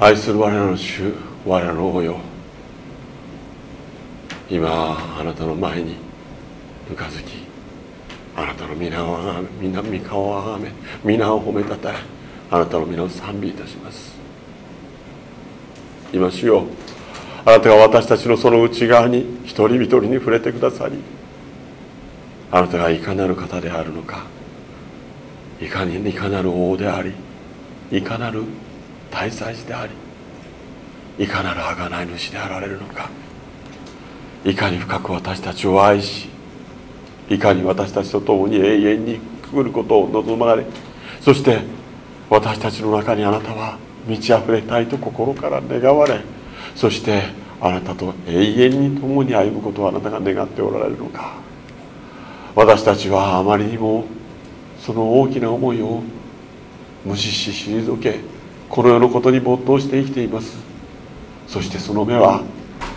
愛する我らの主我らの王よ。今あなたの前にぬかずきあなたの皆をあがめ皆御顔をあがめ皆を褒めたたえあなたの皆を賛美いたします。今主よあなたが私たちのその内側に一人一人に触れてくださりあなたがいかなる方であるのかいかにいかなる王でありいかなる大祭司でありいかなる贖い主であられるのか。いかに深く私たちを愛しいかに私たちと共に永遠に来ることを望まれそして私たちの中にあなたは満ち溢れたいと心から願われそしてあなたと永遠に共に歩むことをあなたが願っておられるのか。私たちはあまりにもその大きな思いを無視し退けこの世のことに没頭して生きています。そしてその目は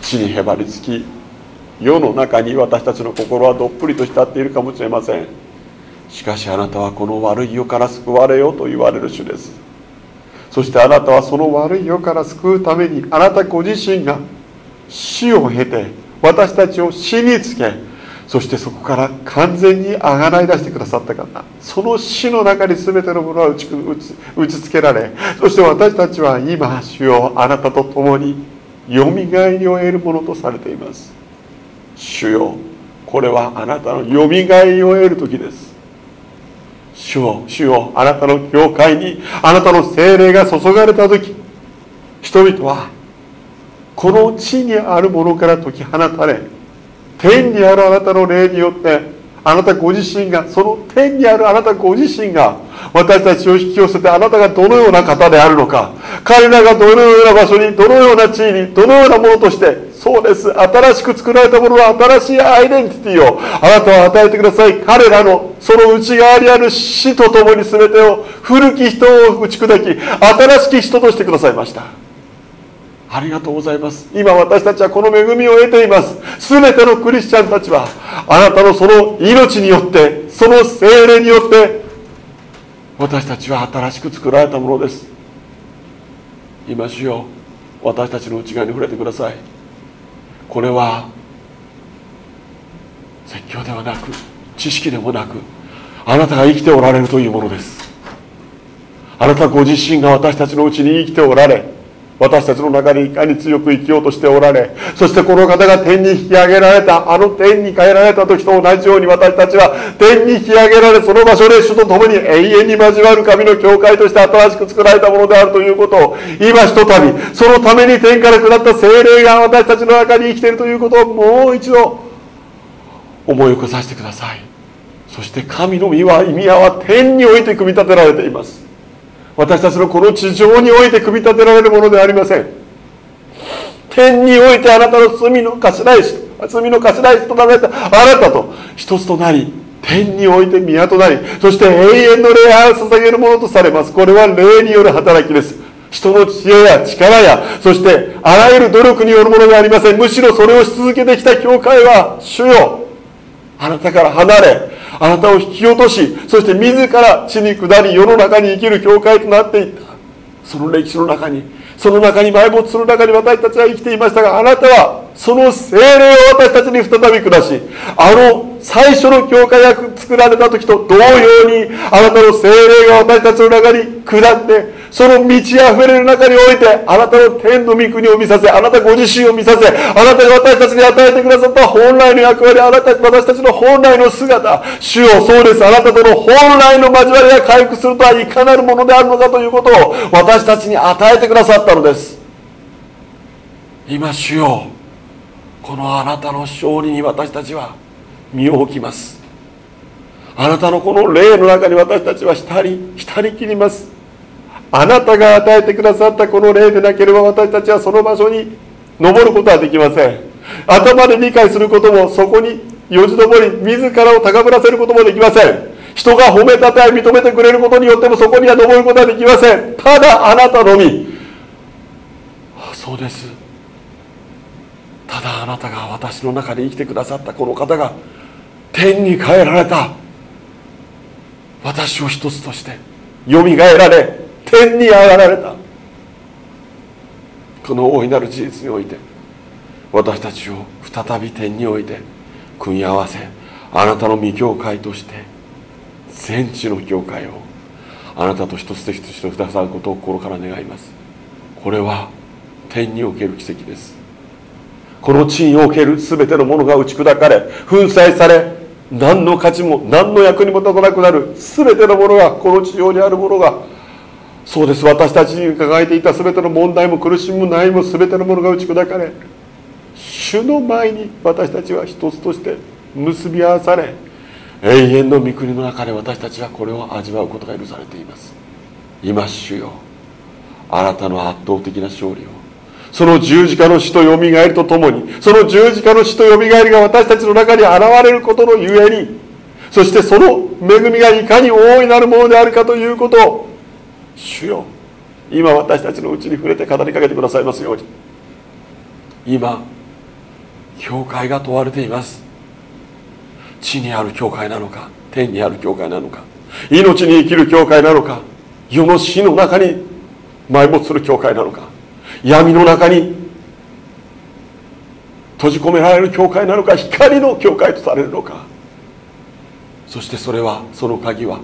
地にへばりつき世の中に私たちの心はどっぷりと浸っているかもしれません。しかしあなたはこの悪い世から救われよと言われる主です。そしてあなたはその悪い世から救うためにあなたご自身が死を経て私たちを死につけそしてそこから完全にあがない出してくださった方その死の中に全てのものは打ち打ちつけられそして私たちは今主よあなたと共によみがえりを得るものとされています。主よこれはあなたのよみがえりを得る時です。主よ主よあなたの教会にあなたの精霊が注がれた時人々はこの地にあるものから解き放たれ天にあるあなたの霊によってあなたご自身がその天にあるあなたご自身が私たちを引き寄せてあなたがどのような方であるのか彼らがどのような場所にどのような地位にどのようなものとしてそうです新しく作られたものは新しいアイデンティティをあなたは与えてください。彼らのその内側にある死とともに全てを古き人を打ち砕き新しき人としてくださいました。ありがとうございます。今私たちはこの恵みを得ています。全てのクリスチャンたちはあなたのその命によってその精霊によって私たちは新しく作られたものです。今主よ私たちの内側に触れてください。これは説教ではなく知識でもなくあなたが生きておられるというものです。あなたご自身が私たちのうちに生きておられ私たちの中にいかに強く生きようとしておられそしてこの方が天に引き上げられたあの天に変えられた時と同じように私たちは天に引き上げられその場所で主と共に永遠に交わる神の教会として新しく作られたものであるということを今ひとたびそのために天から下った精霊が私たちの中に生きているということをもう一度思い起こさせてください。そして神の意は意味合は天において組み立てられています。私たちのこの地上において組み立てられるものではありません。天においてあなたの罪の頭石罪の頭石となられたあなたと一つとなり天において宮となりそして永遠の礼拝を捧げるものとされます。これは霊による働きです。人の知恵や力やそしてあらゆる努力によるものではありません。むしろそれをし続けてきた教会は主よあなたから離れあなたを引き落としそして自ら地に下り世の中に生きる教会となっていった。その歴史の中にその中に埋没する中に私たちは生きていましたがあなたはその精霊を私たちに再び下しあの最初の教会が作られた時と同様にあなたの精霊が私たちの中に下ってその満ち溢れる中においてあなたの天の御国を見させあなたご自身を見させあなたが私たちに与えてくださった本来の役割あなた私たちの本来の姿主をそうです。あなたとの本来の交わりが回復するとはいかなるものであるのかということを私たちに与えてくださったのです。今主よこのあなたの勝利に私たちは身を置きます。あなたのこの霊の中に私たちは浸り浸りきります。あなたが与えてくださったこの霊でなければ私たちはその場所に登ることはできません。頭で理解することもそこによじ登り自らを高ぶらせることもできません。人が褒めたたえ認めてくれることによってもそこには登ることはできません。ただあなたのみ。そうです。ただあなたが私の中で生きてくださったこの方が天に変えられた。私を一つとしてよみがえられ天に上がられた。この大いなる事実において私たちを再び天において組み合わせあなたの御教会として全地の教会をあなたと一つで一つしてくださることを心から願います。これは天における奇跡です。この地における全てのものが打ち砕かれ粉砕され何の価値も何の役にも立たなくなる。全てのものがこの地上にあるものがそうです。私たちに抱えていた全ての問題も苦しみも悩みも全てのものが打ち砕かれ主の前に私たちは一つとして結び合わされ永遠の御国の中で私たちはこれを味わうことが許されています。今主よ。あなたの圧倒的な勝利を。その十字架の死とよみがえりとともにその十字架の死とよみがえりが私たちの中に現れることのゆえにそしてその恵みがいかに大いなるものであるかということを主よ今私たちのうちに触れて語りかけてくださいますように今教会が問われています。地にある教会なのか天にある教会なのか命に生きる教会なのか世の死の中に埋没する教会なのか。闇の中に閉じ込められる教会なのか光の教会とされるのか。そしてそれはその鍵は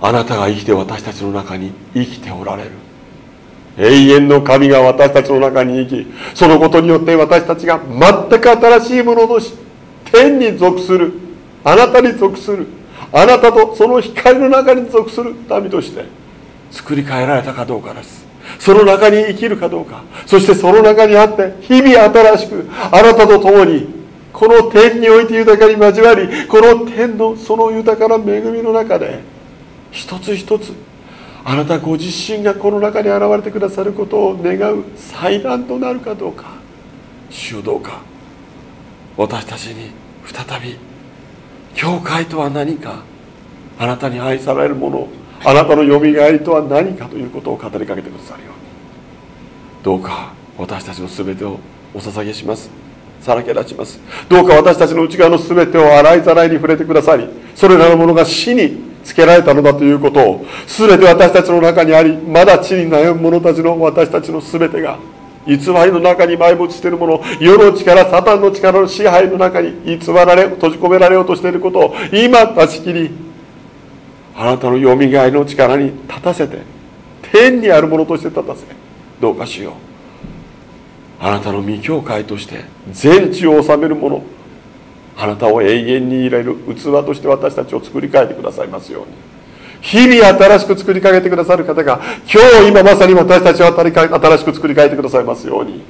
あなたが生きて私たちの中に生きておられる。永遠の神が私たちの中に生きそのことによって私たちが全く新しいものとし天に属するあなたに属するあなたとその光の中に属する民として作り変えられたかどうかです。その中に生きるかどうか。そしてその中にあって日々新しくあなたと共にこの天において豊かに交わりこの天のその豊かな恵みの中で一つ一つあなたご自身がこの中に現れてくださることを願う祭壇となるかどうか主どうか。私たちに再び教会とは何かあなたに愛されるものあなたのよみがえりとは何かということを語りかけてくださるように。どうか私たちの全てをお捧げします。さらけ出します。どうか私たちの内側の全てを洗いざらいに触れてくださりそれらのものが死につけられたのだということを全て私たちの中にありまだ地に悩む者たちの私たちの全てが偽りの中に埋没しているもの世の力サタンの力の支配の中に偽られ閉じ込められようとしていることを今断ち切りあなたのよみがえの力に立たせて天にあるものとして立たせどうかしよう。あなたの御教会として全地を治めるものあなたを永遠に入れる器として私たちを作り変えてくださいますように。日々新しく作り変えてくださる方が今日今まさに私たちを新しく作り変えてくださいますように。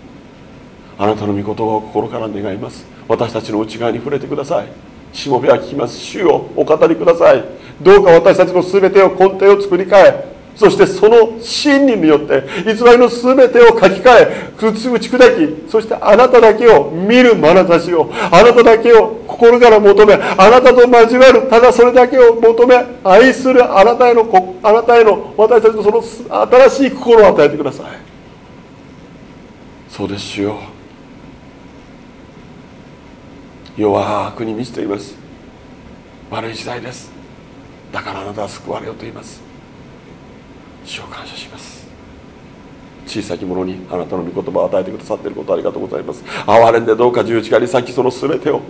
あなたの御言葉を心から願います。私たちの内側に触れてください。しもべは聞きます。主をお語りください。どうか私たちの全てを根底を作り変えそしてその真理によって偽りの全てを書き換え打ち砕きそしてあなただけを見る眼差しをあなただけを心から求めあなたと交わるただそれだけを求め愛するあなたへのあなたへの私たちのその新しい心を与えてください。そうですよ。弱くに満ちています。悪い時代です。だからあなたは救われようと言います。主を感謝します。小さき者にあなたの御言葉を与えてくださっていることありがとうございます。憐れんでどうか十字架に先その全てを。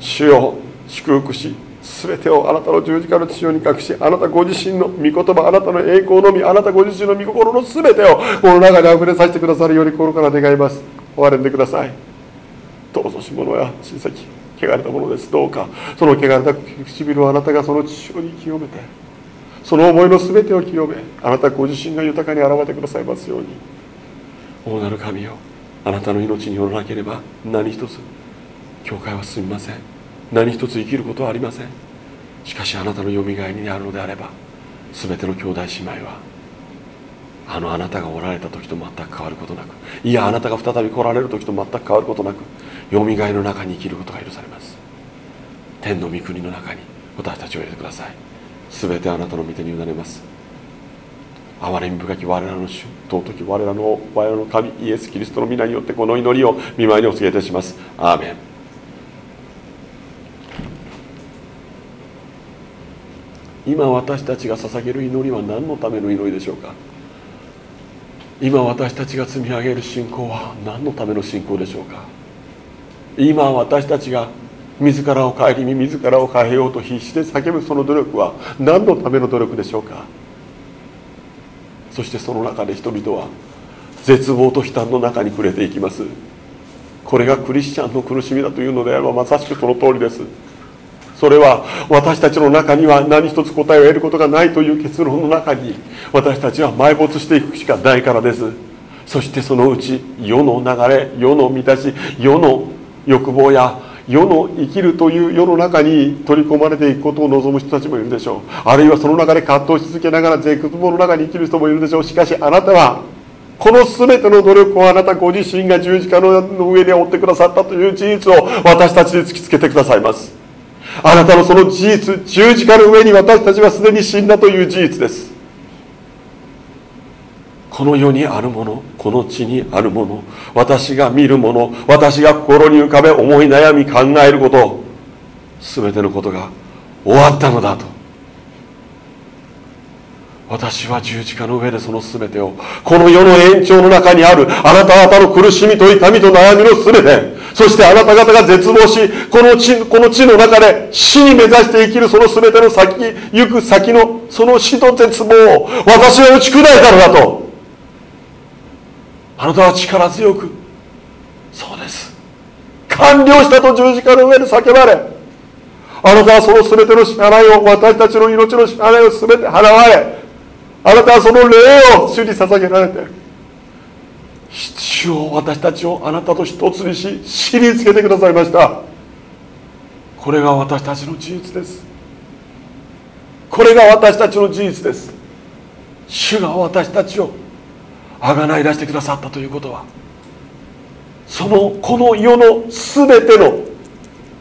主を祝福し全てをあなたの十字架の父親に隠しあなたご自身の御言葉あなたの栄光のみあなたご自身の御心の全てをこの中にあふれさせてくださるように心から願います。憐れんでください。どうぞし者や親戚。汚れたものです。どうかその汚れた唇をあなたがその父親に清めてその思いの全てを清めあなたご自身が豊かに現れてくださいますように。大なる神よあなたの命によらなければ何一つ教会は進みません。何一つ生きることはありません。しかしあなたのよみがえりにあるのであれば全ての兄弟姉妹はあのあなたがおられた時と全く変わることなくいやあなたが再び来られる時と全く変わることなくよみがえの中に生きることが許されます。天の御国の中に私たちを入れてください。全てあなたの御手に委ねます。憐れみ深き我らの主尊き我らの我らの神イエス・キリストの皆によってこの祈りを見舞いにお告げいたします。アーメン。今私たちが捧げる祈りは何のための祈りでしょうか？今私たちが積み上げる信仰は何のための信仰でしょうか？今私たちが自らを顧み自らを変えようと必死で叫ぶその努力は何のための努力でしょうか？そしてその中で人々は絶望と悲嘆の中に暮れていきます。これがクリスチャンの苦しみだというのであればまさしくその通りです。それは私たちの中には何一つ答えを得ることがないという結論の中に私たちは埋没していくしかないからです。そしてそのうち世の流れ世の満たし世の欲望や世の生きるという世の中に取り込まれていくことを望む人たちもいるでしょう。あるいはその中で葛藤し続けながら絶望の中に生きる人もいるでしょう。しかしあなたはこの全ての努力をあなたご自身が十字架の上で追ってくださったという事実を私たちに突きつけてくださいます。あなたのその事実十字架の上に私たちはすでに死んだという事実です。この世にあるものこの地にあるもの私が見るもの私が心に浮かべ思い悩み考えること全てのことが終わったのだと。私は十字架の上でその全てをこの世の延長の中にあるあなた方の苦しみと痛みと悩みの全てそしてあなた方が絶望しこの地この地の中で死に目指して生きるその全ての先行く先のその死と絶望を私は打ち砕いたのだと。あなたは力強くそうです。完了したと十字架の上で叫ばれあなたはその全ての支払いを私たちの命の支払いを全て払われあなたはその霊を主に捧げられて主を私たちをあなたと一つにし知りつけてくださいました。これが私たちの事実です。これが私たちの事実です。主が私たちをあがない出してくださったということはそのこの世の全ての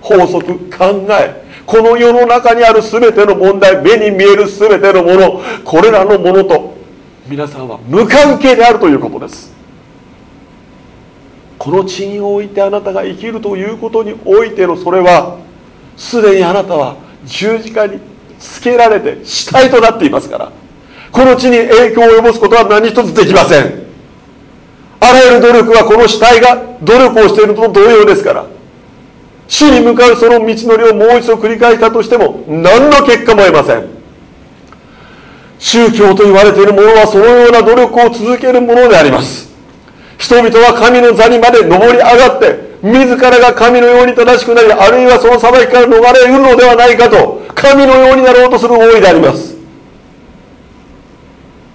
法則考えこの世の中にある全ての問題目に見える全てのものこれらのものと皆さんは無関係であるということです。この地においてあなたが生きるということにおいてのそれはすでにあなたは十字架につけられて死体となっていますからこの地に影響を及ぼすことは何一つできません。あらゆる努力はこの死体が努力をしているのと同様ですから死に向かうその道のりをもう一度繰り返したとしても何の結果も得ません。宗教と言われているものはそのような努力を続けるものであります。人々は神の座にまで上り上がって自らが神のように正しくなりあるいはその裁きから逃れるのではないかと神のようになろうとする大いであります。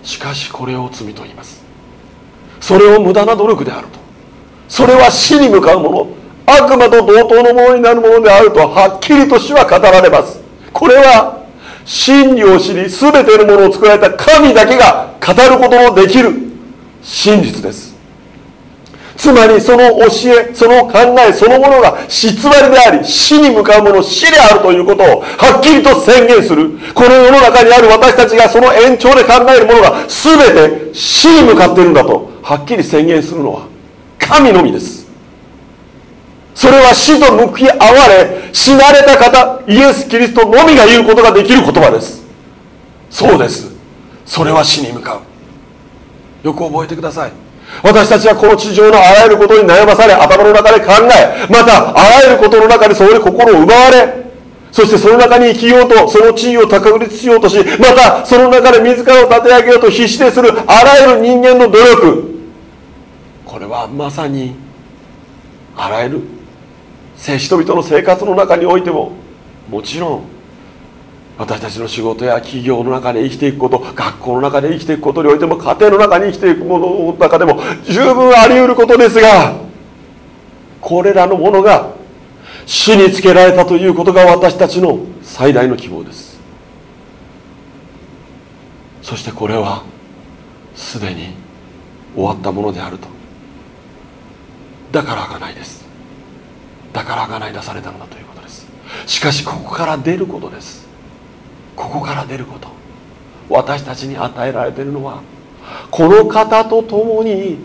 しかしこれを罪と言います。それを無駄な努力であると。それは死に向かうもの。悪魔と同等のものになるものであるとはっきりと死は語られます。これは真理を知り全てのものを作られた神だけが語ることのできる真実です。つまりその教えその考えそのものが偽りであり死に向かうもの死であるということをはっきりと宣言する。この世の中にある私たちがその延長で考えるものが全て死に向かっているんだとはっきり宣言するのは神のみです。それは死と向き合われ死なれた方イエス・キリストのみが言うことができる言葉です。そうです。それは死に向かう。よく覚えてください。私たちはこの地上のあらゆることに悩まされ頭の中で考えまたあらゆることの中でそこに心を奪われそしてその中に生きようとその地位を確立しようとしまたその中で自らを立て上げようと必死でするあらゆる人間の努力。これはまさにあらゆる人々の生活の中においてももちろん私たちの仕事や企業の中で生きていくこと学校の中で生きていくことにおいても家庭の中に生きていくものの中でも十分あり得ることですがこれらのものが死につけられたということが私たちの最大の希望です。そしてこれはすでに終わったものであると。だからがないです。だから贖い出されたのだということです。しかしここから出ることです。ここから出ること。私たちに与えられているのはこの方と共に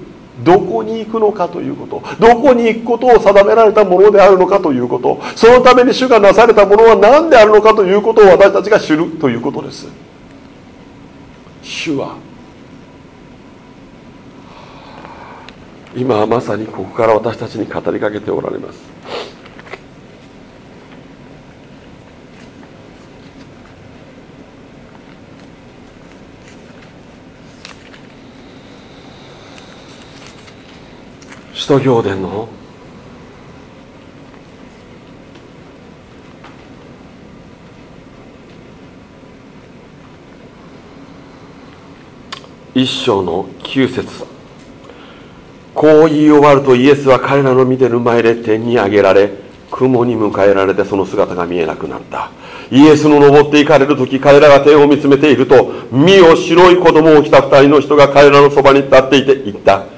どこに行くのかということ。どこに行くことを定められたものであるのかということ。そのために主がなされたものは何であるのかということを私たちが知るということです。主は今まさにここから私たちに語りかけておられます。使徒行伝の？一章の9節。こう言い終わるとイエスは彼らの見てる前で天に上げられ雲に迎えられてその姿が見えなくなった。イエスの登っていかれる時彼らが天を見つめていると身を白い子供を着た二人の人が彼らのそばに立っていて言った。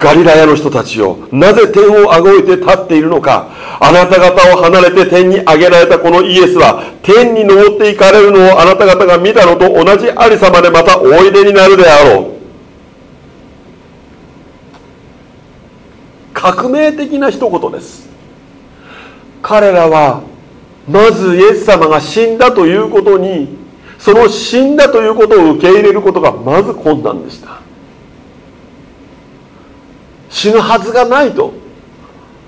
ガリラヤの人たちよなぜ天を仰いで立っているのか。あなた方を離れて天に上げられたこのイエスは天に登っていかれるのをあなた方が見たのと同じありさまでまたおいでになるであろう。革命的な一言です。彼らはまずイエス様が死んだということにその死んだということを受け入れることがまず困難でした。死ぬはずがないと。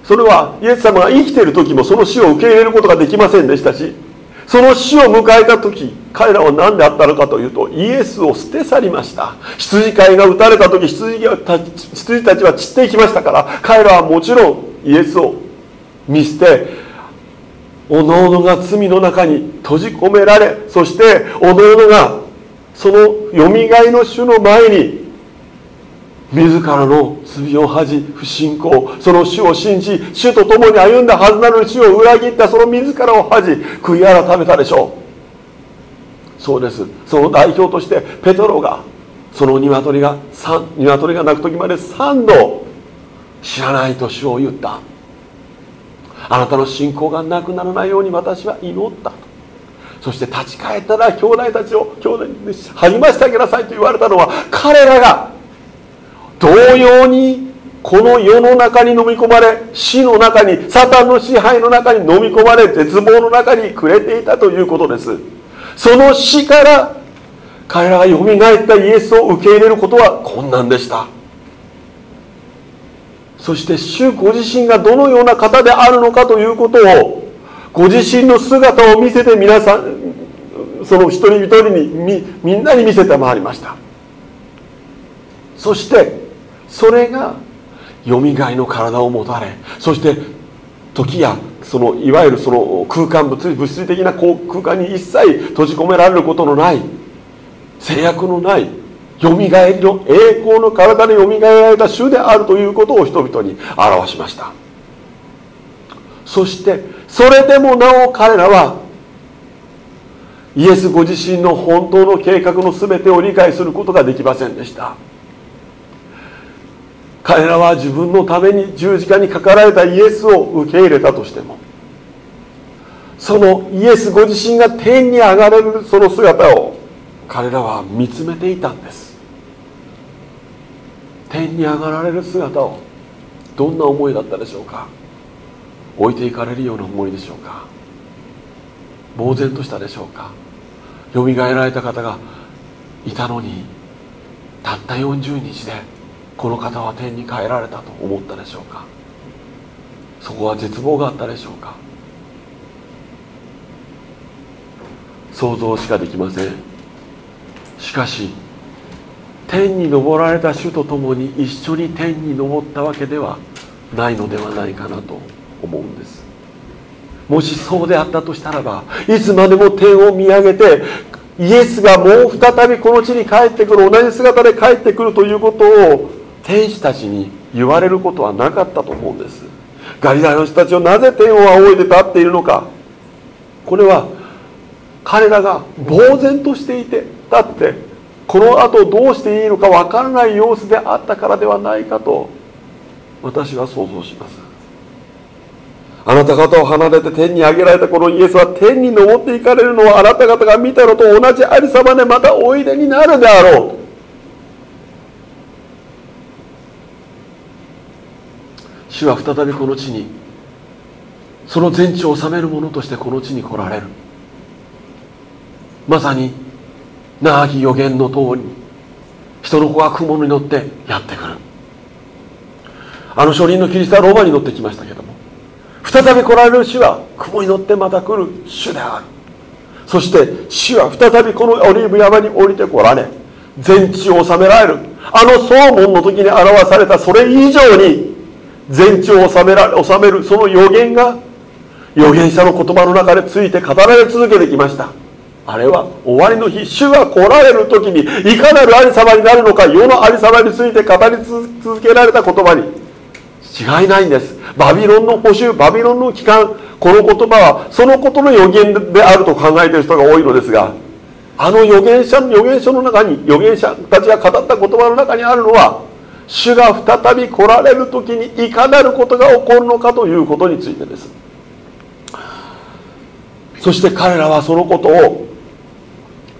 それはイエス様が生きている時もその死を受け入れることができませんでしたしその死を迎えた時彼らは何であったのかというとイエスを捨て去りました。羊飼いが撃たれた時羊た羊たちは散っていきましたから彼らはもちろんイエスを見捨ておのおのが罪の中に閉じ込められそしておのおのがそのよみがえの主の前に自らの罪を恥じ不信仰その主を信じ主と共に歩んだはずなのに主を裏切ったその自らを恥じ悔い改めたでしょう。そうです。その代表としてペトロがその鶏が鶏が鳴く時まで3度知らないと主を言った。あなたの信仰がなくならないように私は祈った。そして立ち返ったら兄弟たちを兄弟に励ましてあげなさいと言われたのは彼らが同様にこの世の中に飲み込まれ死の中にサタンの支配の中に飲み込まれ絶望の中に暮れていたということです。その死から彼らがよみがえったイエスを受け入れることは困難でした。そして主ご自身がどのような方であるのかということをご自身の姿を見せて皆さんその一人一人にみみんなに見せて回りました。そしてそれがよみがえの体を持たれそして時やそのいわゆるその空間物理物質的な空間に一切閉じ込められることのない制約のないよみがえりの栄光の体によみがえられた主であるということを人々に表しました。そしてそれでもなお彼らはイエスご自身の本当の計画の全てを理解することができませんでした。彼らは自分のために十字架にかかられたイエスを受け入れたとしてもそのイエスご自身が天に上がれるその姿を彼らは見つめていたんです。天に上がられる姿をどんな思いだったでしょうか？置いていかれるような思いでしょうか？呆然としたでしょうか？よみがえられた方がいたのにたった40日でこの方は天に帰られたと思ったでしょうか？そこは絶望があったでしょうか？想像しかできません。しかし天に昇られた主と共に一緒に天に昇ったわけではないのではないかなと思うんです。もしそうであったとしたらばいつまでも天を見上げてイエスがもう再びこの地に帰ってくる同じ姿で帰ってくるということを天使たちに言われることはなかったと思うんです。ガリラの人たちをなぜ天を仰いで立っているのか。これは彼らが呆然としていて立ってこの後どうしていいのかわからない様子であったからではないかと私は想像します。あなた方を離れて天に上げられたこのイエスは天に昇っていかれるのをあなた方が見たのと同じありさまでまたおいでになるであろう主は再びこの地にその全地を治める者としてこの地に来られる。まさに長き予言の通り人の子が雲に乗ってやってくる。あの初任のキリストはローマに乗ってきましたけども再び来られる主は雲に乗ってまた来る主である。そして主は再びこのオリーブ山に降りてこられ全地を治められる。あの総門の時に表されたそれ以上に全地を治められ治めるその予言が預言者の言葉の中でついて語られ続けてきました。あれは終わりの日主が来られる時にいかなるありさまになるのか世のありさまについて語り続けられた言葉に違いないんです。バビロンの補修バビロンの期間この言葉はそのことの予言であると考えている人が多いのですがあの預言者の預言書の中に預言者たちが語った言葉の中にあるのは主が再び来られる時にいかなることが起こるのかということについてです。そして彼らはそのことを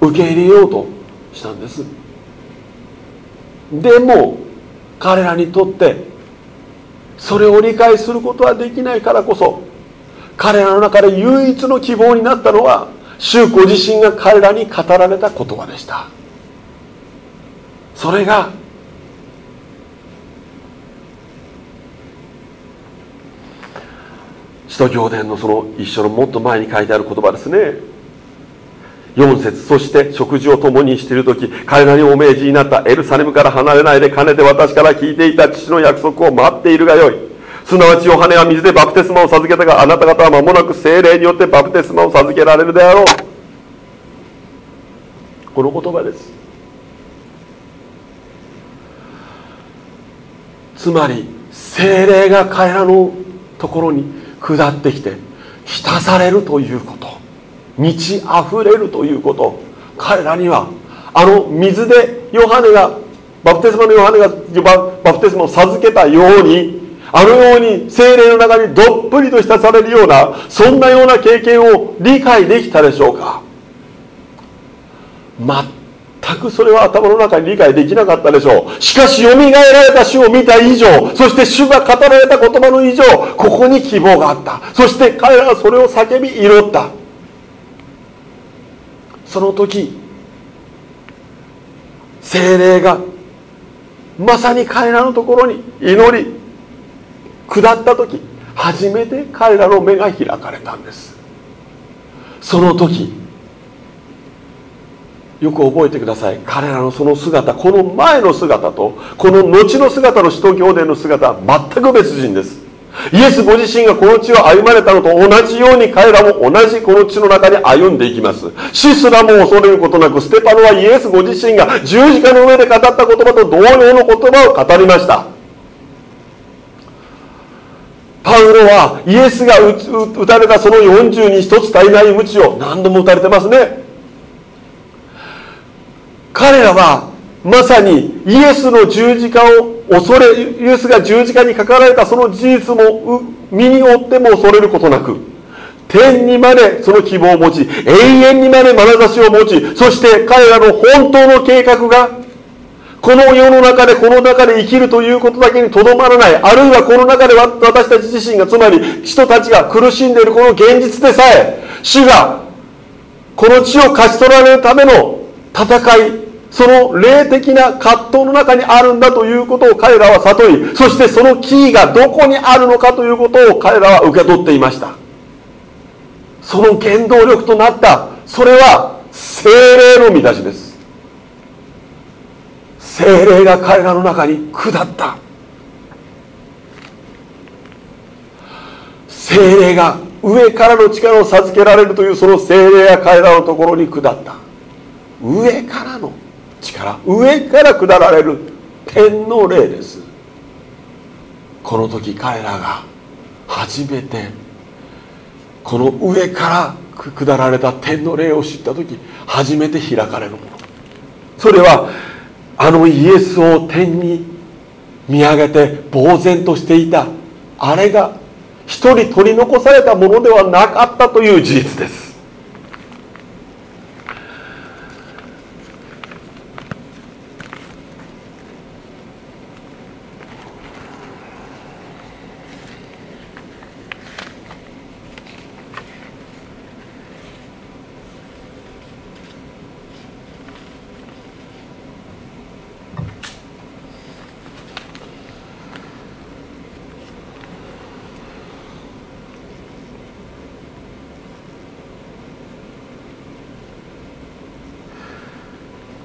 受け入れようとしたんです。でも彼らにとってそれを理解することはできないからこそ彼らの中で唯一の希望になったのは主ご自身が彼らに語られた言葉でした。それが使徒行伝のその一緒のもっと前に書いてある言葉ですね。4節そして食事を共にしている時彼らにお命じになったエルサレムから離れないでかねて私から聞いていた父の約束を待っているがよい。すなわちヨハネは水でバプテスマを授けたがあなた方は間もなく精霊によってバプテスマを授けられるであろう。この言葉です。つまり精霊が彼らのところに下ってきて浸されるということ満ち溢れるということ。彼らにはあの水でヨハネがバプテスマのヨハネがバプテスマを授けたようにあのように精霊の中にどっぷりと浸されるようなそんなような経験を理解できたでしょうか。全くそれは頭の中に理解できなかったでしょう。しかしよみがえられた主を見た以上そして主が語られた言葉の以上ここに希望があった。そして彼らはそれを叫び祈った。その時精霊がまさに彼らのところに祈り下った時初めて彼らの目が開かれたんです。その時よく覚えてください。彼らのその姿この前の姿とこの後の姿の使徒行伝の姿は全く別人です。イエスご自身がこの地を歩まれたのと同じように彼らも同じこの地の中に歩んでいきます。死すらも恐れることなくステパノはイエスご自身が十字架の上で語った言葉と同様の言葉を語りました。パウロはイエスが打たれたその40に一つ足りない鞭を何度も打たれてますね。彼らはまさにイエスの十字架を恐れイエスが十字架にかかられたその事実も身に負っても恐れることなく天にまでその希望を持ち永遠にまで眼差しを持ちそして彼らの本当の計画がこの世の中でこの中で生きるということだけにとどまらないあるいはこの中で私たち自身がつまり人たちが苦しんでいるこの現実でさえ主がこの地を勝ち取られるための戦いその霊的な葛藤の中にあるんだということを彼らは悟りそしてそのキーがどこにあるのかということを彼らは受け取っていました。その原動力となったそれは精霊の乱しです。精霊が彼らの中に下った。精霊が上からの力を授けられるというその精霊が彼らのところに下った。上からの。力上から下られる天の霊です。この時彼らが初めてこの上から下られた天の霊を知った時初めて開かれるもの。それはあのイエスを天に見上げて呆然としていたあれが一人取り残されたものではなかったという事実です。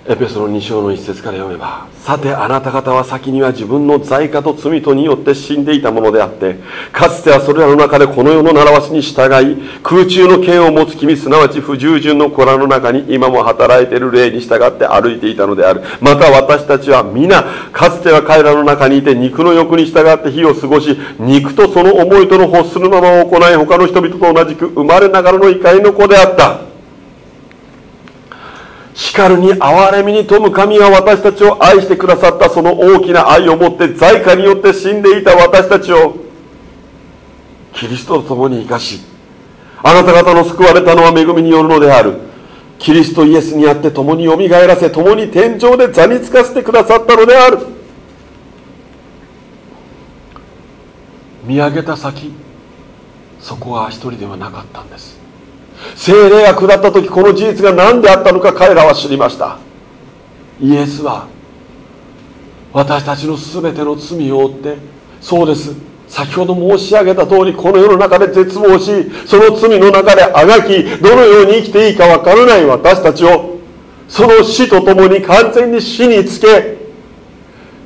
エペソの2章の一節から読めばさてあなた方は先には自分の罪過と罪とによって死んでいたものであってかつてはそれらの中でこの世の習わしに従い空中の剣を持つ君すなわち不従順の子らの中に今も働いている霊に従って歩いていたのである。また私たちは皆かつては彼らの中にいて肉の欲に従って日を過ごし肉とその思いとの欲するままを行い他の人々と同じく生まれながらの怒りの子であった。叱るに憐れみに富む神が私たちを愛してくださったその大きな愛をもって罪過によって死んでいた私たちをキリストと共に生かしあなた方の救われたのは恵みによるのである。キリストイエスにあって共によみがえらせ共に天井で座につかせてくださったのである。見上げた先そこは一人ではなかったんです。精霊が下った時この事実が何であったのか彼らは知りました。イエスは私たちの全ての罪を負ってそうです。先ほど申し上げた通りこの世の中で絶望しその罪の中であがきどのように生きていいか分からない私たちをその死とともに完全に死につけ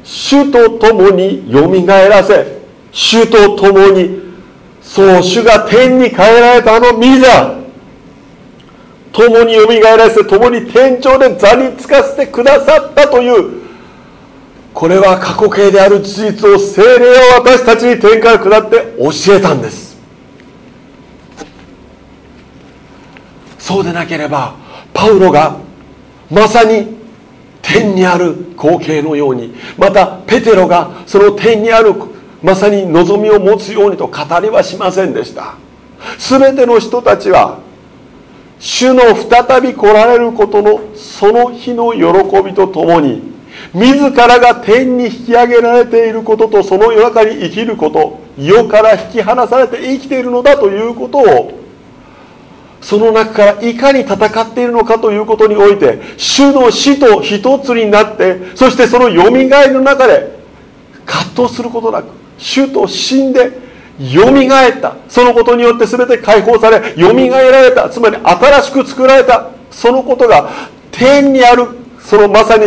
主と共によみがえらせ主と共にそう主が天に変えられたあの御座共によみがえらせ共に天井で座につかせてくださったというこれは過去形である事実を精霊は私たちに天から下って教えたんです。そうでなければパウロがまさに天にある光景のようにまたペテロがその天にあるまさに望みを持つようにと語りはしませんでした。全ての人たちは主の再び来られることのその日の喜びとともに自らが天に引き上げられていることとその夜中に生きること世から引き離されて生きているのだということをその中からいかに戦っているのかということにおいて主の死と一つになってそしてそのよみがえりの中で葛藤することなく主と死んでよみがえった。そのことによって全て解放されよみがえられた。つまり新しく作られた。そのことが天にあるそのまさに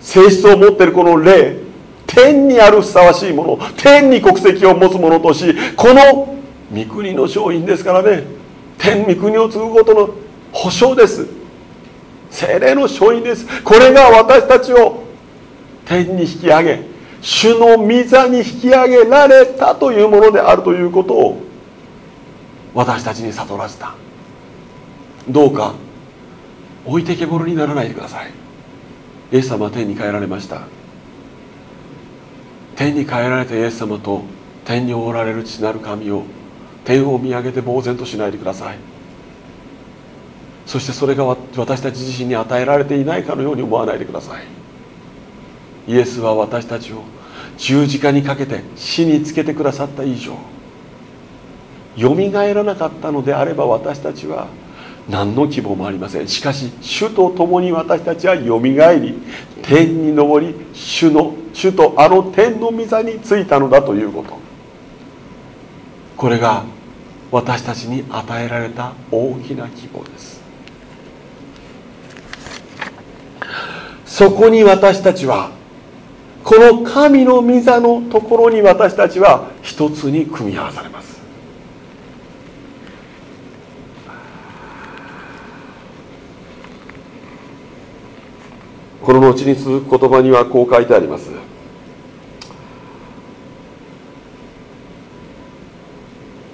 性質を持っているこの霊。天にあるふさわしいもの。天に国籍を持つ者としこの御国の商品ですからね。天御国を継ぐことの保証です。精霊の勝因です。これが私たちを天に引き上げ主の御座に引き上げられたというものであるということを私たちに悟らせた。どうか置いてけぼりにならないでください。イエス様は天に帰られました。天に帰られたイエス様と天におられる父なる神を天を見上げて呆然としないでください。そしてそれが私たち自身に与えられていないかのように思わないでください。イエスは私たちを十字架にかけて死につけてくださった以上よみがえらなかったのであれば私たちは何の希望もありません。しかし主と共に私たちはよみがえり天に昇り主の主とあの天の御座についたのだということ。これが私たちに与えられた大きな希望です。そこに私たちはこの神の御座のところに私たちは一つに組み合わされます。この後に続く言葉にはこう書いてあります。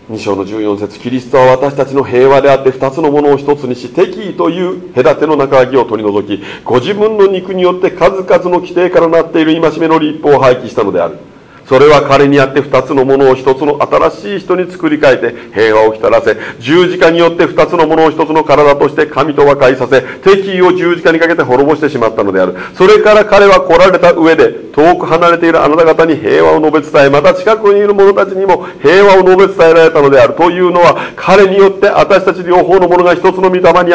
2章の14節キリストは私たちの平和であって2つのものを1つにし敵意という隔ての中垣を取り除きご自分の肉によって数々の規定からなっている戒めの立法を廃棄したのである。それは彼にあって二つのものを一つの新しい人に作り変えて平和をきたらせ十字架によって二つのものを一つの体として神と和解させ敵意を十字架にかけて滅ぼしてしまったのである。それから彼は来られた上で遠く離れているあなた方に平和を述べ伝えまた近くにいる者たちにも平和を述べ伝えられたのである。というのは彼によって私たち両方のものが一つの御霊に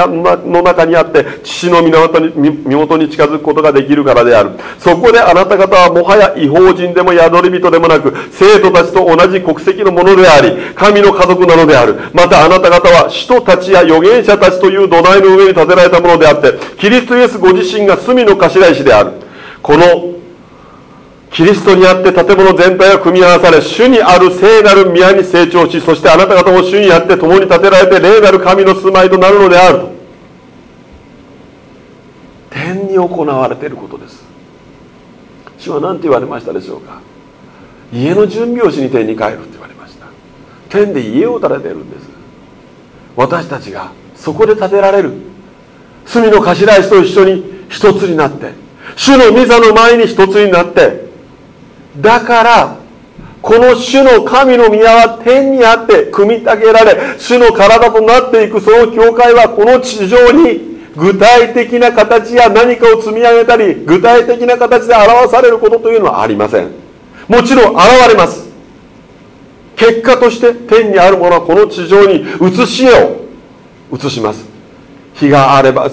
の中にあって父の身元に近づくことができるからである。そこであなた方はもはや違法人でも宿り人人でもなく生徒たちと同じ国籍のものであり神の家族なのであるまたあなた方は使徒たちや預言者たちという土台の上に建てられたものであってキリストイエスご自身が隅の頭石であるこのキリストにあって建物全体が組み合わされ、主にある聖なる宮に成長し、そしてあなた方も主にあって共に建てられて霊なる神の住まいとなるのであると。天に行われていることです。主は何て言われましたでしょうか？家の準備をしに天に帰るって言われました。天で家を建ててるんです。私たちがそこで建てられる。隅の頭石と一緒に一つになって、主の御座の前に一つになって、だからこの主の神の宮は天にあって組み立てられ主の体となっていくその教会はこの地上に具体的な形や何かを積み上げたり具体的な形で表されることというのはありませんもちろん現れます。結果として天にあるものはこの地上に移し絵を移します。日があれば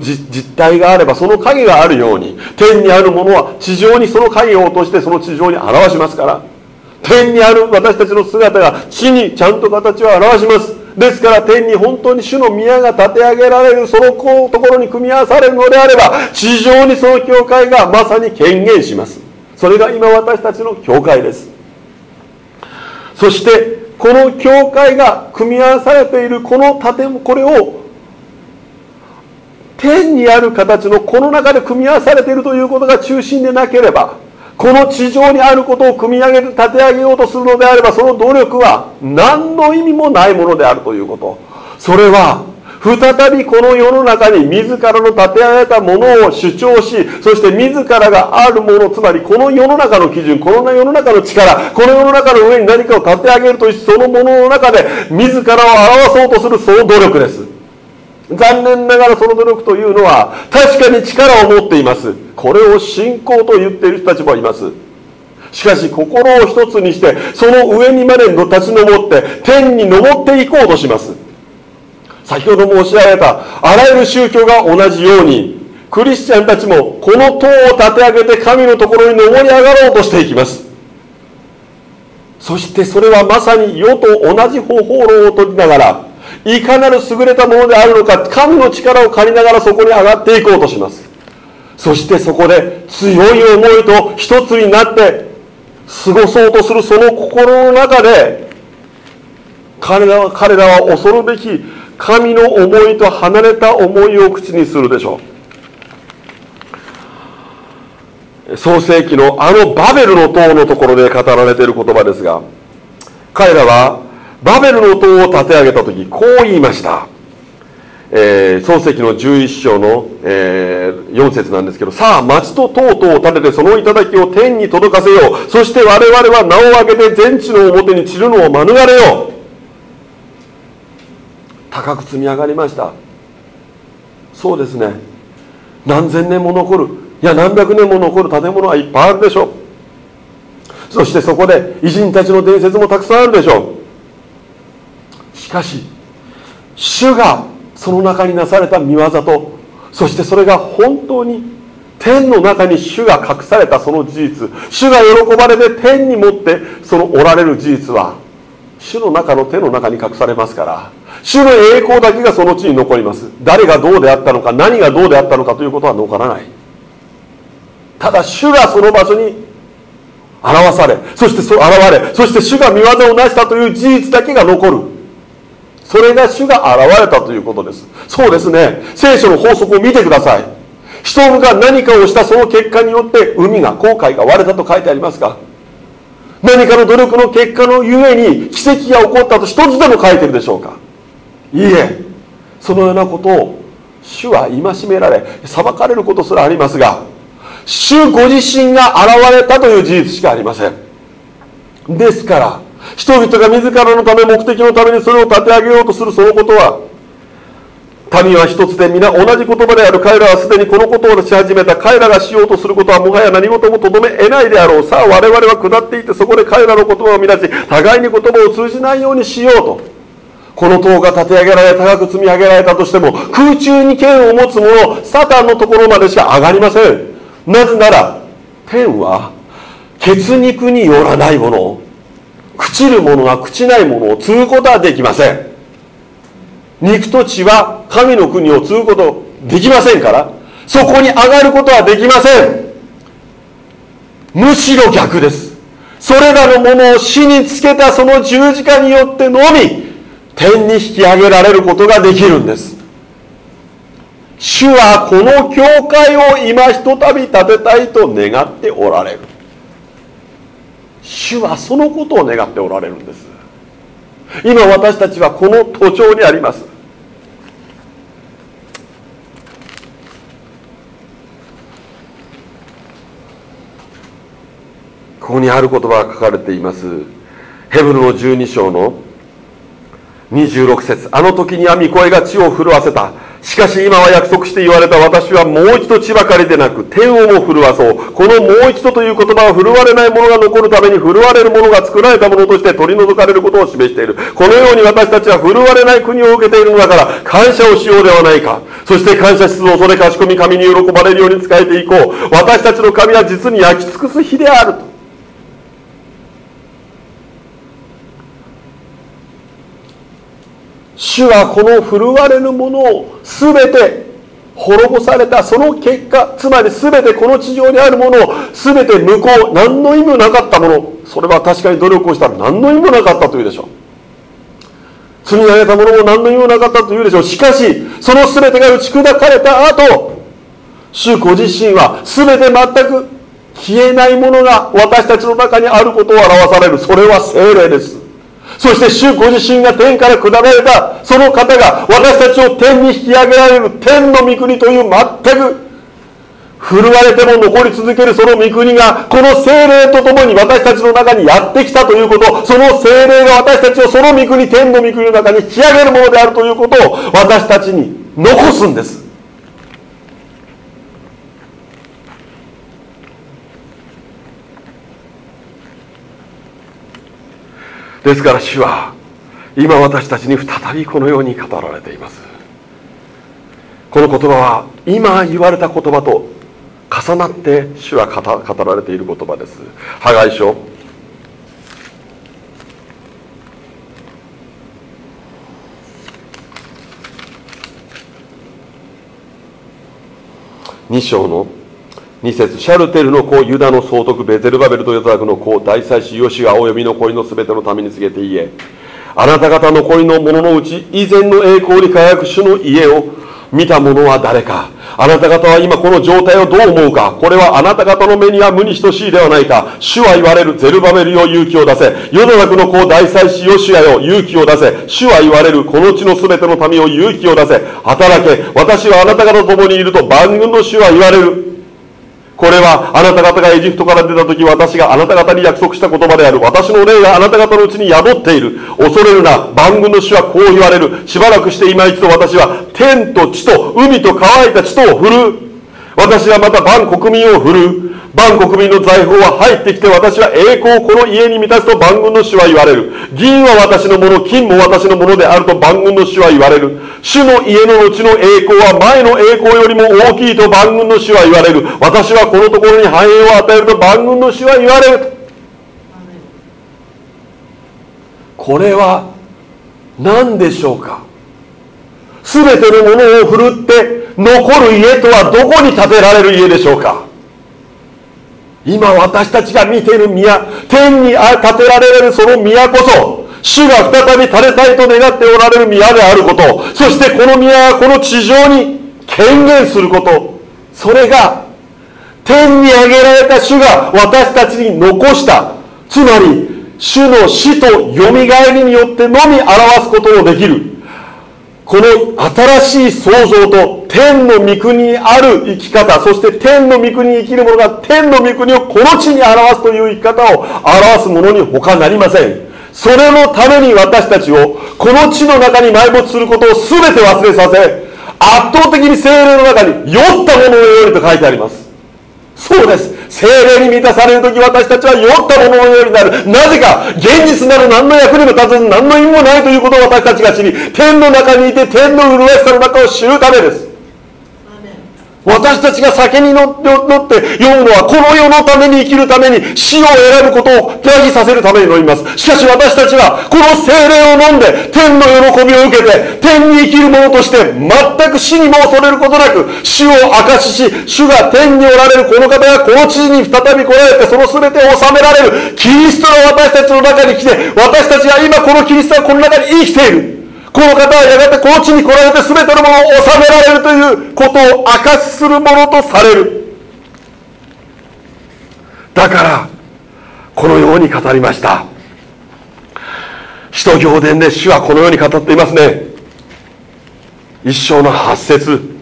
実体があればその影があるように。天にあるものは地上にその影を落としてその地上に表しますから。天にある私たちの姿が地にちゃんと形を表します。ですから天に本当に主の宮が建て上げられるそのところに組み合わされるのであれば地上にその教会がまさに権限します。それが今私たちの教会です。そしてこの教会が組み合わされているこの建物これを天にある形のこの中で組み合わされているということが中心でなければこの地上にあることを組み上げる立て上げようとするのであればその努力は何の意味もないものであるということ。それは再びこの世の中に自らの立て上げたものを主張しそして自らがあるものつまりこの世の中の基準この世の中の力この世の中の上に何かを立て上げるというそのものの中で自らを表そうとするその努力です。残念ながらその努力というのは確かに力を持っています。これを信仰と言っている人たちもいます。しかし心を一つにしてその上にまで立ち上って天に昇っていこうとします。先ほど申し上げたあらゆる宗教が同じようにクリスチャンたちもこの塔を立て上げて神のところに登り上がろうとしていきます。そしてそれはまさに世と同じ方法論を取りながらいかなる優れたものであるのか神の力を借りながらそこに上がっていこうとします。そしてそこで強い思いと一つになって過ごそうとするその心の中で彼らは彼らは恐るべき神の思いと離れた思いを口にするでしょう創世紀のあのバベルの塔のところで語られている言葉ですが彼らはバベルの塔を建て上げた時こう言いましたえー、創世記の11章の、えー、4節なんですけど、さあ、町と塔々を建てて、その頂を天に届かせよう。そして我々は名を挙げて全地の表に散るのを免れよう。高く積み上がりました。そうですね。何千年も残る。いや、何百年も残る建物はいっぱいあるでしょう。そしてそこで偉人たちの伝説もたくさんあるでしょう。しかし、主がその中になされた見業とそしてそれが本当に天の中に主が隠されたその事実主が喜ばれて天に持ってそのおられる事実は主の中の手の中に隠されますから主の栄光だけがその地に残ります。誰がどうであったのか何がどうであったのかということは残らない。ただ主がその場所に表されそしてそ現れそして主が見業を成したという事実だけが残る。それが主が現れたということです。そうですね。聖書の法則を見てください。人が何かをしたその結果によって海が航海が割れたと書いてありますか何かの努力の結果のゆえに奇跡が起こったと一つでも書いてるでしょうか？いいえ。そのようなことを主は戒められ裁かれることすらありますが主ご自身が現れたという事実しかありません。ですから人々が自らのため目的のためにそれを立て上げようとするそのことは民は一つで皆同じ言葉である彼らはすでにこのことをし始めた彼らがしようとすることはもはや何事もとどめ得ないであろう。さあ我々は下っていてそこで彼らの言葉を見出し互いに言葉を通じないようにしようと。この塔が立て上げられ高く積み上げられたとしても空中に剣を持つ者サタンのところまでしか上がりません。なぜなら天は血肉によらないもの朽ちるものが朽ちないものを継ぐことはできません。肉と血は神の国を継ぐことできませんからそこに上がることはできません。むしろ逆です。それらのものを死につけたその十字架によってのみ天に引き上げられることができるんです。主はこの教会を今ひとたび建てたいと願っておられる。主はそのことを願っておられるんです。今私たちはこの途上にあります。ここにある言葉が書かれています。ヘブルの12章の26節。あの時には御声が地を震わせた。しかし今は約束して言われた私はもう一度地ばかりでなく天をも震わそうこのもう一度という言葉は震われないものが残るために震われるものが作られたものとして取り除かれることを示している。このように私たちは振るわれない国を受けているのだから感謝をしようではないか。そして感謝しつつ恐れかしこみ神に喜ばれるように仕えていこう。私たちの神は実に焼き尽くす日である主はこの振るわれるものを全て滅ぼされたその結果つまり全てこの地上にあるものを全て無効何の意味もなかったもの。それは確かに努力をしたら何の意味もなかったというでしょう。積み上げたものも何の意味もなかったというでしょう。しかしその全てが打ち砕かれた後主ご自身は全て全く消えないものが私たちの中にあることを表される。それは精霊です。そして主ご自身が天から下られたその方が私たちを天に引き上げられる天の御国という全く振るわれても残り続けるその御国がこの精霊とともに私たちの中にやってきたということその精霊が私たちをその御国天の御国の中に引き上げるものであるということを私たちに残すんです。ですから主は今私たちに再びこのように語られています。この言葉は今言われた言葉と重なって主は語られている言葉です。破壊書。2章の2節シャルテルの子ユダの総督ベゼルバベルとヨザクの子大祭司ヨシアおよびの恋のすべてのために告げて言え。あなた方の恋の者のうち以前の栄光に輝く主の家を見た者は誰か。あなた方は今この状態をどう思うか。これはあなた方の目には無に等しいではないか。主は言われるゼルバベルよ勇気を出せ。ヨザクの子大祭司ヨシアよ勇気を出せ。主は言われるこの地のすべての民を勇気を出せ。働け。私はあなた方と共にいると万軍の主は言われる。これはあなた方がエジプトから出た時私があなた方に約束した言葉である。私の霊があなた方のうちに宿っている。恐れるな。万軍の主はこう言われる。しばらくして今一度私は天と地と海と乾いた地とを振る。私はまた万国民を振るう。万国民の財宝は入ってきて私は栄光をこの家に満たすと万軍の主は言われる。銀は私のもの金も私のものであると万軍の主は言われる。主の家の後の栄光は前の栄光よりも大きいと万軍の主は言われる。私はこのところに繁栄を与えると万軍の主は言われる。これは何でしょうか。全てのものを振るって残る家とはどこに建てられる家でしょうか？今私たちが見ている宮天に建てられるその宮こそ主が再び建てたいと願っておられる宮であることそしてこの宮がこの地上に権限することそれが天に上げられた主が私たちに残したつまり主の死とよみがえりによってのみ表すことのできるこの新しい創造と天の御国にある生き方そして天の御国に生きる者が天の御国をこの地に表すという生き方を表すものに他なりません。それのために私たちをこの地の中に埋没することを全て忘れさせ圧倒的に精霊の中に酔ったもののようにと書いてあります。そうです。精霊に満たされる時私たちは酔ったもののようになる。なぜか現実なる何の役にも立たず何の意味もないということを私たちが知り天の中にいて天の麗しさの中を知るためです。私たちが酒に乗って読むのはこの世のために生きるために死を選ぶことを手上させるために飲みます。しかし私たちはこの精霊を飲んで天の喜びを受けて天に生きる者として全く死にも恐れることなく死を明かしし主が天におられるこの方がこの地に再び来られてその全てを治められるキリストが私たちの中に来て私たちは今このキリストはこの中に生きている。この方はやがてこの地に来られて全てのものを収められるということを証しするものとされる。だからこのように語りました。使徒行伝で主はこのように語っていますね。一章の八節。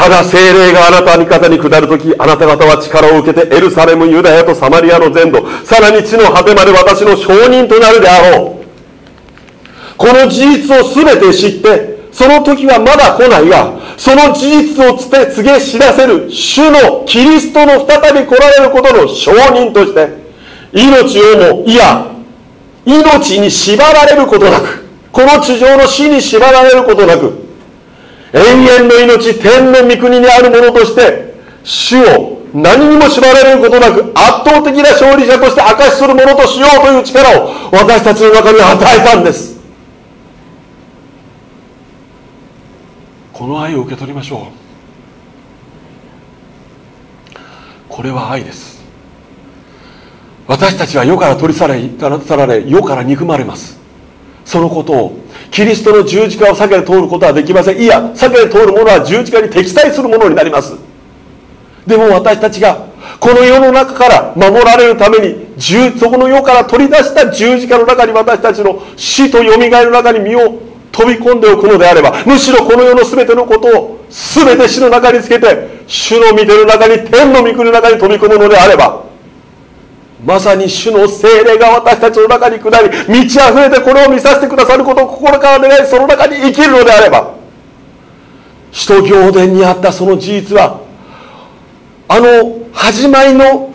ただ精霊があなたに方に下るとき、あなた方は力を受けてエルサレム、ユダヤとサマリアの全土、さらに地の果てまで私の証人となるであろう。この事実を全て知って、その時はまだ来ないが、その事実を告げ知らせる主のキリストの再び来られることの証人として、命をも、いや、命に縛られることなく、この地上の死に縛られることなく、永遠の命天の御国にあるものとして主を何にも縛られることなく圧倒的な勝利者として証しするものとしようという力を私たちの中に与えたんです。この愛を受け取りましょう。これは愛です。私たちは世から取り去られ世から憎まれます。そのことをキリストの十字架を避けて通ることはできません。いや避けて通るものは十字架に敵対するものになります。でも私たちがこの世の中から守られるためにそこの世から取り出した十字架の中に私たちの死とよみがえる中に身を飛び込んでおくのであればむしろこの世の全てのことを全て死の中につけて主の御手の中に天の御国の中に飛び込むのであればまさに主の精霊が私たちの中に下り満ち溢れてこれを見させてくださることを心から願いその中に生きるのであれば使徒行伝にあったその事実はあの始まりの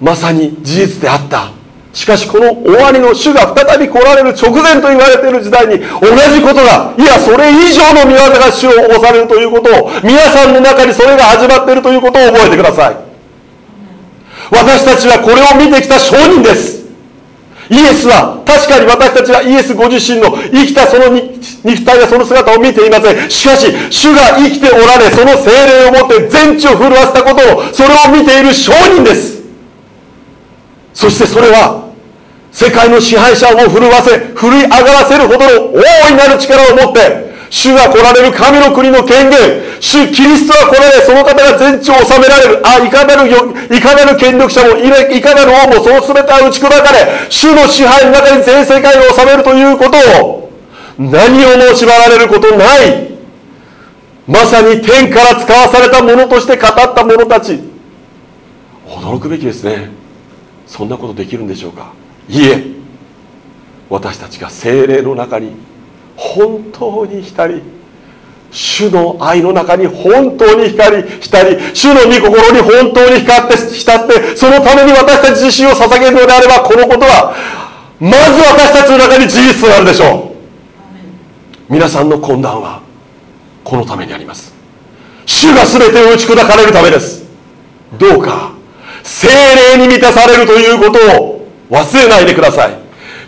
まさに事実であった。しかしこの終わりの主が再び来られる直前と言われている時代に同じことがいやそれ以上の見業が主を起こされるということを皆さんの中にそれが始まっているということを覚えてください。私たちはこれを見てきた証人です。イエスは確かに私たちはイエスご自身の生きたその肉体やその姿を見ていません。しかし主が生きておられその精霊をもって全地を震わせたことをそれを見ている証人です。そしてそれは世界の支配者を震わせ振り上がらせるほどの大いなる力を持って主が来られる神の国の権限。主キリストが来られその方が全地を治められる。あいかなるいかなる権力者もいかなる王もその全ては打ち砕かれ主の支配の中に全世界を治めるということを何をも縛られることない。まさに天から使わされたものとして語った者たち。驚くべきですね。そんなことできるんでしょうか。いえ。私たちが精霊の中に本当に光主の愛の中に本当に光浸り主の御心に本当に光って浸ってそのために私たち自身を捧げるのであればこのことはまず私たちの中に事実となるでしょう。皆さんの懇談はこのためにあります。主が全てを打ち砕かれるためです。どうか精霊に満たされるということを忘れないでください。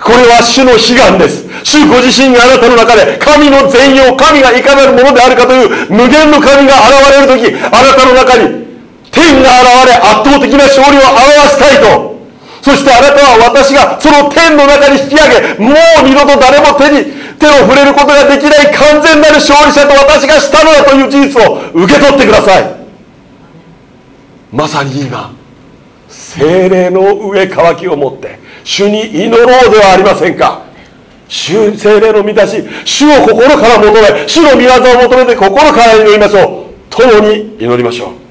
これは主の悲願です。主ご自身があなたの中で神の全容神がいかなるものであるかという無限の神が現れる時あなたの中に天が現れ圧倒的な勝利を表したいと。そしてあなたは私がその天の中に引き上げもう二度と誰も手に手を触れることができない完全なる勝利者と私がしたのだという事実を受け取ってください。まさに今精霊の上渇きを持って主に祈ろうではありませんか。主精霊の満たし主を心から求め主の御業を求めて心から祈りましょう。共に祈りましょう。